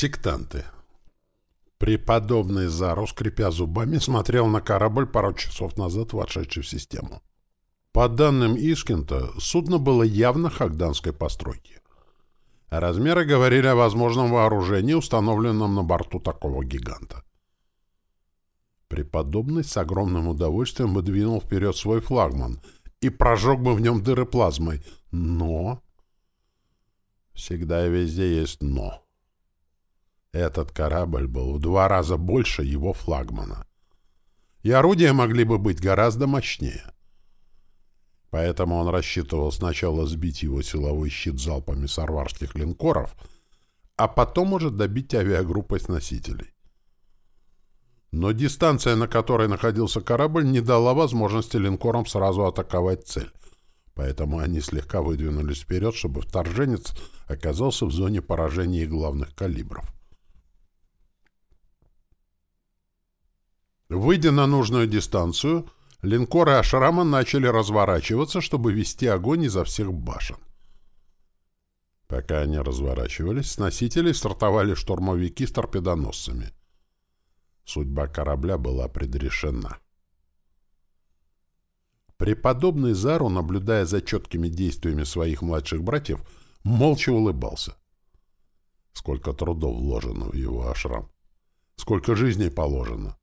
Сектанты. Преподобный Зару, скрипя зубами, смотрел на корабль пару часов назад, вошедший в систему. По данным Искента, судно было явно хагданской постройки. Размеры говорили о возможном вооружении, установленном на борту такого гиганта. Преподобный с огромным удовольствием бы двинул вперед свой флагман и прожег бы в нем дыры плазмой. Но... Всегда и везде есть «но». Этот корабль был в два раза больше его флагмана. И орудия могли бы быть гораздо мощнее. Поэтому он рассчитывал сначала сбить его силовой щит залпами сарварских линкоров, а потом уже добить авиагруппой с носителей. Но дистанция, на которой находился корабль, не дала возможности линкорам сразу атаковать цель, поэтому они слегка выдвинулись вперед, чтобы вторженец оказался в зоне поражения главных калибров. Выйдя на нужную дистанцию, линкоры Ашрама начали разворачиваться, чтобы вести огонь изо всех башен. Пока они разворачивались, с носителей стартовали штурмовики с торпедоносцами. Судьба корабля была предрешена. Преподобный Зару, наблюдая за четкими действиями своих младших братьев, молча улыбался. Сколько трудов вложено в его ашрам. Сколько жизней положено.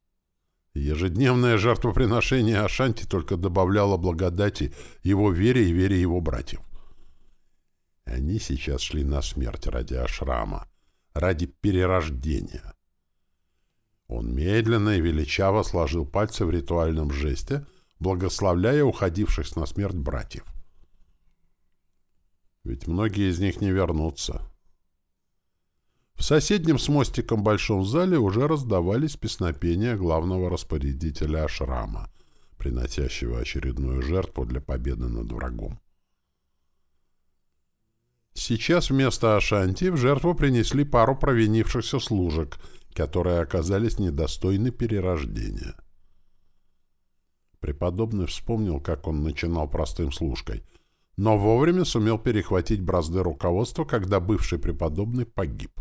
Ежедневное жертвоприношение Ашанти только добавляло благодати его вере и вере его братьев. Они сейчас шли на смерть ради Ашрама, ради перерождения. Он медленно и величаво сложил пальцы в ритуальном жесте, благословляя уходивших на смерть братьев. Ведь многие из них не вернутся. В соседнем с мостиком большом зале уже раздавались песнопения главного распорядителя Ашрама, приносящего очередную жертву для победы над врагом. Сейчас вместо Ашанти в жертву принесли пару провинившихся служек, которые оказались недостойны перерождения. Преподобный вспомнил, как он начинал простым служкой, но вовремя сумел перехватить бразды руководства, когда бывший преподобный погиб.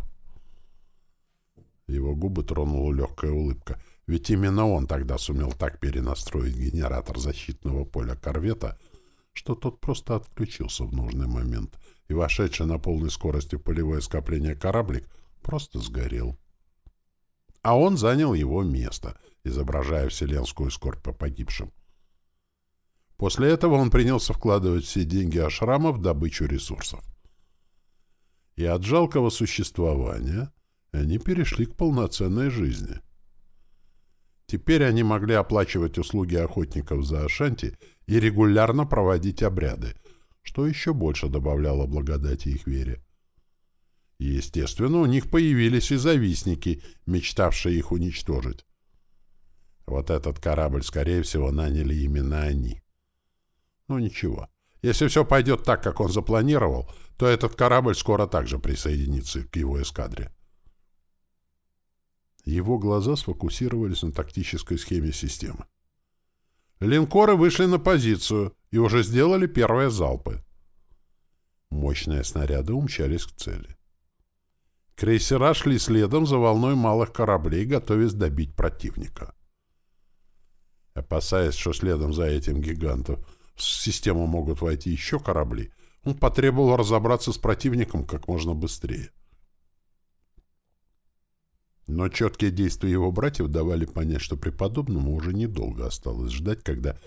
Его губы тронула легкая улыбка. Ведь именно он тогда сумел так перенастроить генератор защитного поля корвета, что тот просто отключился в нужный момент, и вошедший на полной скорости в полевое скопление кораблик просто сгорел. А он занял его место, изображая вселенскую скорбь по погибшим. После этого он принялся вкладывать все деньги Ашрама в добычу ресурсов. И от жалкого существования они перешли к полноценной жизни. Теперь они могли оплачивать услуги охотников за Ашанти и регулярно проводить обряды, что еще больше добавляло благодати их вере. Естественно, у них появились и завистники, мечтавшие их уничтожить. Вот этот корабль, скорее всего, наняли именно они. Ну ничего. Если все пойдет так, как он запланировал, то этот корабль скоро также присоединится к его эскадре. Его глаза сфокусировались на тактической схеме системы. Линкоры вышли на позицию и уже сделали первые залпы. Мощные снаряды умчались к цели. Крейсера шли следом за волной малых кораблей, готовясь добить противника. Опасаясь, что следом за этим гигантом в систему могут войти еще корабли, он потребовал разобраться с противником как можно быстрее. Но четкие действия его братьев давали понять, что преподобному уже недолго осталось ждать, когда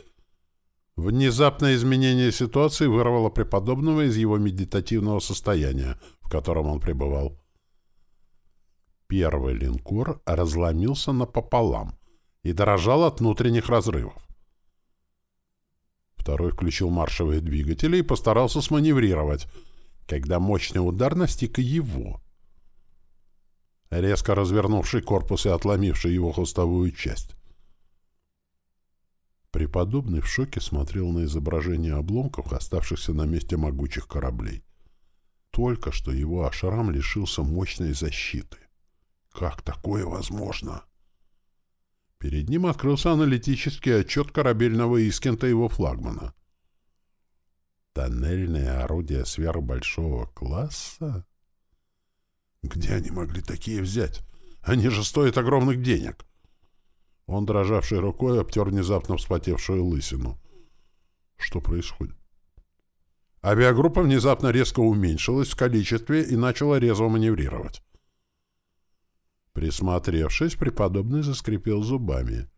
внезапное изменение ситуации вырвало преподобного из его медитативного состояния, в котором он пребывал. Первый линкор разломился напополам и дрожал от внутренних разрывов. Второй включил маршевые двигатели и постарался сманеврировать, когда мощный удар настиг его — резко развернувший корпус и отломивший его хвостовую часть. Преподобный в шоке смотрел на изображение обломков, оставшихся на месте могучих кораблей. Только что его Ашрам лишился мощной защиты. Как такое возможно? Перед ним открылся аналитический отчет корабельного Искента его флагмана. Тоннельное орудие сверхбольшого класса? Где они могли такие взять? Они же стоят огромных денег. Он, дрожавшей рукой, обтер внезапно вспотевшую лысину. Что происходит? Авиагруппа внезапно резко уменьшилась в количестве и начала резво маневрировать. Присмотревшись, преподобный заскрипел зубами.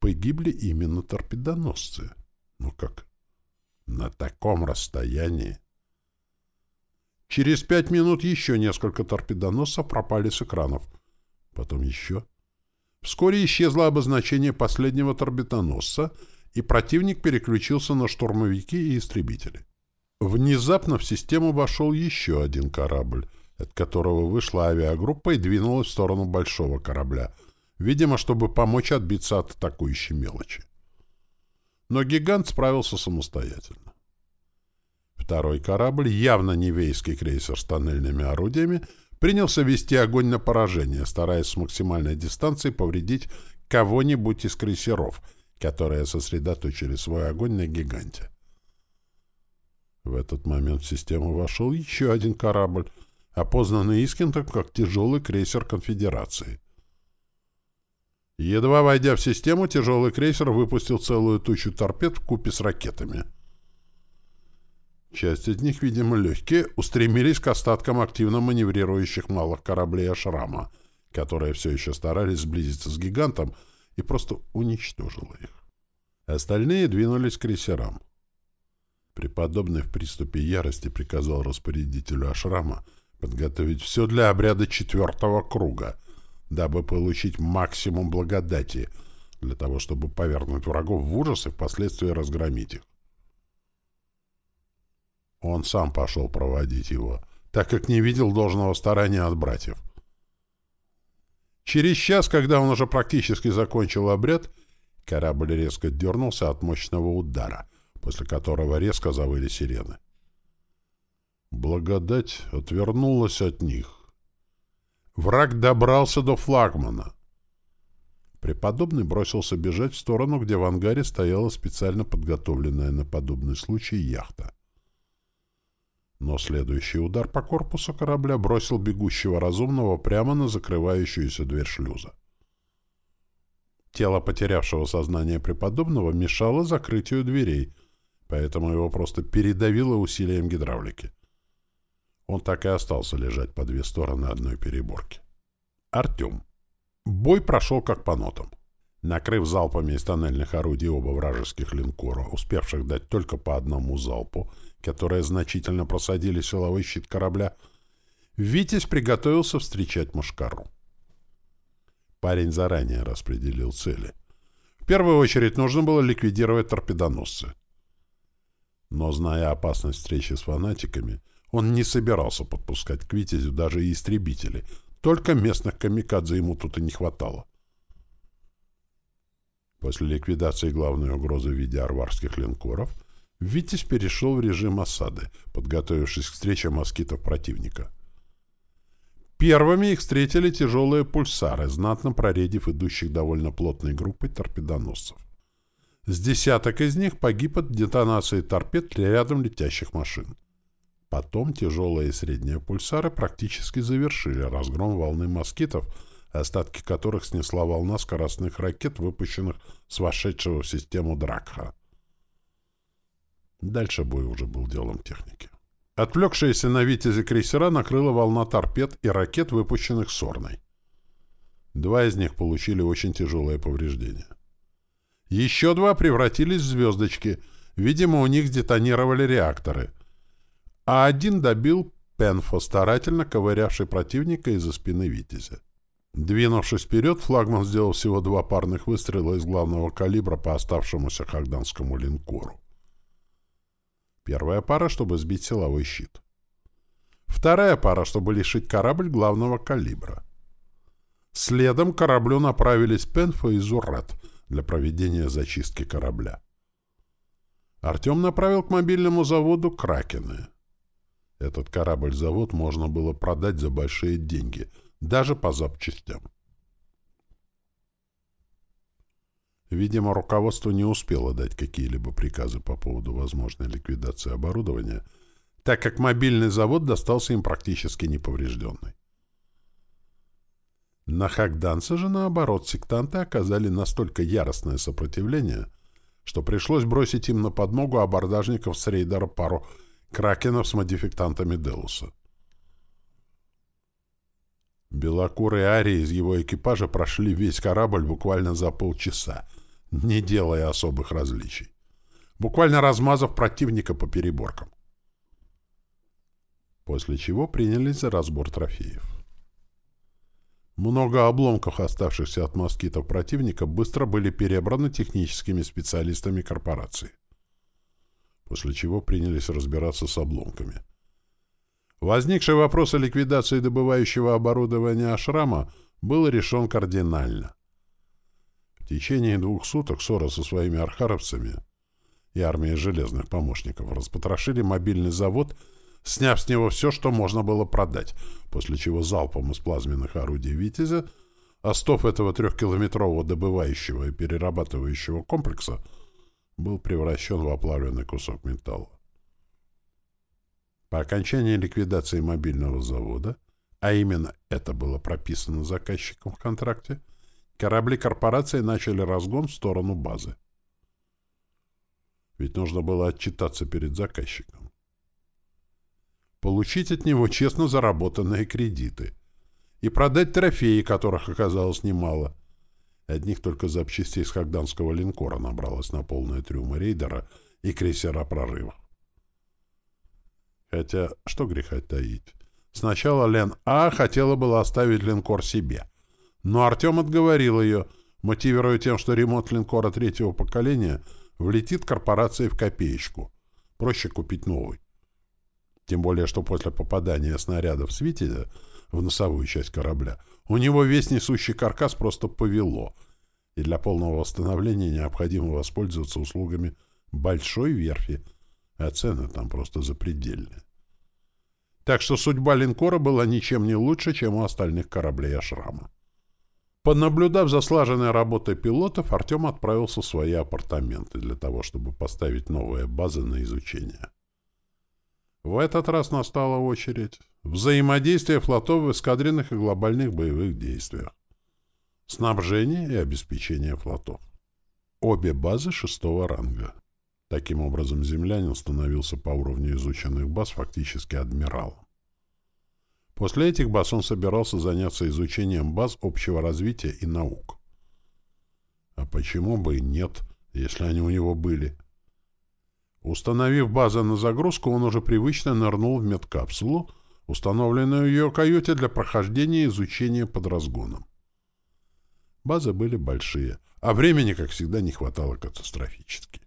Погибли именно торпедоносцы. Ну как? На таком расстоянии. Через пять минут еще несколько торпедоносцев пропали с экранов. Потом еще. Вскоре исчезло обозначение последнего торпедоносца, и противник переключился на штурмовики и истребители. Внезапно в систему вошел еще один корабль, от которого вышла авиагруппа и двинулась в сторону большого корабля, видимо, чтобы помочь отбиться от атакующей мелочи. Но гигант справился самостоятельно. Второй корабль, явно невейский крейсер с тоннельными орудиями, принялся вести огонь на поражение, стараясь с максимальной дистанции повредить кого-нибудь из крейсеров, которые сосредоточили свой огонь на гиганте. В этот момент в систему вошел еще один корабль, опознанный Искентом как тяжелый крейсер Конфедерации. Едва войдя в систему, тяжелый крейсер выпустил целую тучу торпед в купе с ракетами. Часть из них, видимо, легкие, устремились к остаткам активно маневрирующих малых кораблей Ашрама, которые все еще старались сблизиться с гигантом и просто уничтожило их. Остальные двинулись к крейсерам. Преподобный в приступе ярости приказал распорядителю ашрама подготовить все для обряда четвертого круга, дабы получить максимум благодати, для того, чтобы повернуть врагов в ужас и впоследствии разгромить их. Он сам пошел проводить его, так как не видел должного старания от братьев. Через час, когда он уже практически закончил обряд, корабль резко дернулся от мощного удара — после которого резко завыли сирены. Благодать отвернулась от них. Враг добрался до флагмана. Преподобный бросился бежать в сторону, где в ангаре стояла специально подготовленная на подобный случай яхта. Но следующий удар по корпусу корабля бросил бегущего разумного прямо на закрывающуюся дверь шлюза. Тело потерявшего сознание преподобного мешало закрытию дверей, поэтому его просто передавило усилием гидравлики. Он так и остался лежать по две стороны одной переборки. Артем. Бой прошел как по нотам. Накрыв залпами из тоннельных орудий оба вражеских линкора, успевших дать только по одному залпу, которые значительно просадили силовой щит корабля, Витязь приготовился встречать Мушкару. Парень заранее распределил цели. В первую очередь нужно было ликвидировать торпедоносцы. Но, зная опасность встречи с фанатиками, он не собирался подпускать к Витязю даже и истребители. Только местных камикадзе ему тут и не хватало. После ликвидации главной угрозы в виде арварских линкоров, Витязь перешел в режим осады, подготовившись к встрече москитов противника. Первыми их встретили тяжелые пульсары, знатно проредив идущих довольно плотной группой торпедоносцев. С десяток из них погиб от детонации торпед рядом летящих машин. Потом тяжелые и средние пульсары практически завершили разгром волны москитов, остатки которых снесла волна скоростных ракет, выпущенных с вошедшего в систему Дракха. Дальше бой уже был делом техники. Отвлекшаяся на «Витязи» крейсера накрыла волна торпед и ракет, выпущенных Сорной. Два из них получили очень тяжелые повреждения. Еще два превратились в звездочки. Видимо, у них детонировали реакторы. А один добил Пенфо, старательно ковырявший противника из-за спины Витязя. Двинувшись вперед, флагман сделал всего два парных выстрела из главного калибра по оставшемуся хагданскому линкору. Первая пара, чтобы сбить силовой щит. Вторая пара, чтобы лишить корабль главного калибра. Следом кораблю направились Пенфо и Зуррат — для проведения зачистки корабля. Артем направил к мобильному заводу «Кракены». Этот корабль-завод можно было продать за большие деньги, даже по запчастям. Видимо, руководство не успело дать какие-либо приказы по поводу возможной ликвидации оборудования, так как мобильный завод достался им практически неповрежденный. На Хагданце же, наоборот, сектанты оказали настолько яростное сопротивление, что пришлось бросить им на подмогу абордажников с рейдера пару кракенов с модификтантами Делуса. Белокурые арии из его экипажа прошли весь корабль буквально за полчаса, не делая особых различий, буквально размазав противника по переборкам. После чего принялись за разбор трофеев. Много обломков, оставшихся от москитов противника, быстро были перебраны техническими специалистами корпорации. После чего принялись разбираться с обломками. Возникший вопрос о ликвидации добывающего оборудования Ашрама был решен кардинально. В течение двух суток Сора со своими архаровцами и армией железных помощников распотрошили мобильный завод, сняв с него все, что можно было продать, после чего залпом из плазменных орудий «Витязя» остов этого трехкилометрового добывающего и перерабатывающего комплекса был превращен в оплавленный кусок металла. По окончании ликвидации мобильного завода, а именно это было прописано заказчиком в контракте, корабли корпорации начали разгон в сторону базы. Ведь нужно было отчитаться перед заказчиком. Получить от него честно заработанные кредиты. И продать трофеи, которых оказалось немало. Одних только запчастей с хагданского линкора набралось на полные трюмы рейдера и крейсера прорыва. Хотя, что греха таить. Сначала Лен А хотела было оставить линкор себе. Но Артем отговорил ее, мотивируя тем, что ремонт линкора третьего поколения влетит корпорации в копеечку. Проще купить новый. Тем более, что после попадания снарядов с «Витязя» в носовую часть корабля у него весь несущий каркас просто повело, и для полного восстановления необходимо воспользоваться услугами большой верфи — а цены там просто запредельные. Так что судьба линкора была ничем не лучше, чем у остальных кораблей Ашрама. Понаблюдав за слаженной работой пилотов, Артем отправился в свои апартаменты для того, чтобы поставить новые базы на изучение. В этот раз настала очередь взаимодействия флотов в эскадренных и глобальных боевых действиях, снабжение и обеспечение флотов. Обе базы шестого ранга. Таким образом, землянин становился по уровню изученных баз фактически адмиралом. После этих баз он собирался заняться изучением баз общего развития и наук. А почему бы и нет, если они у него были? Установив базы на загрузку, он уже привычно нырнул в медкапсулу, установленную в ее каюте для прохождения изучения под разгоном. Базы были большие, а времени, как всегда, не хватало катастрофически.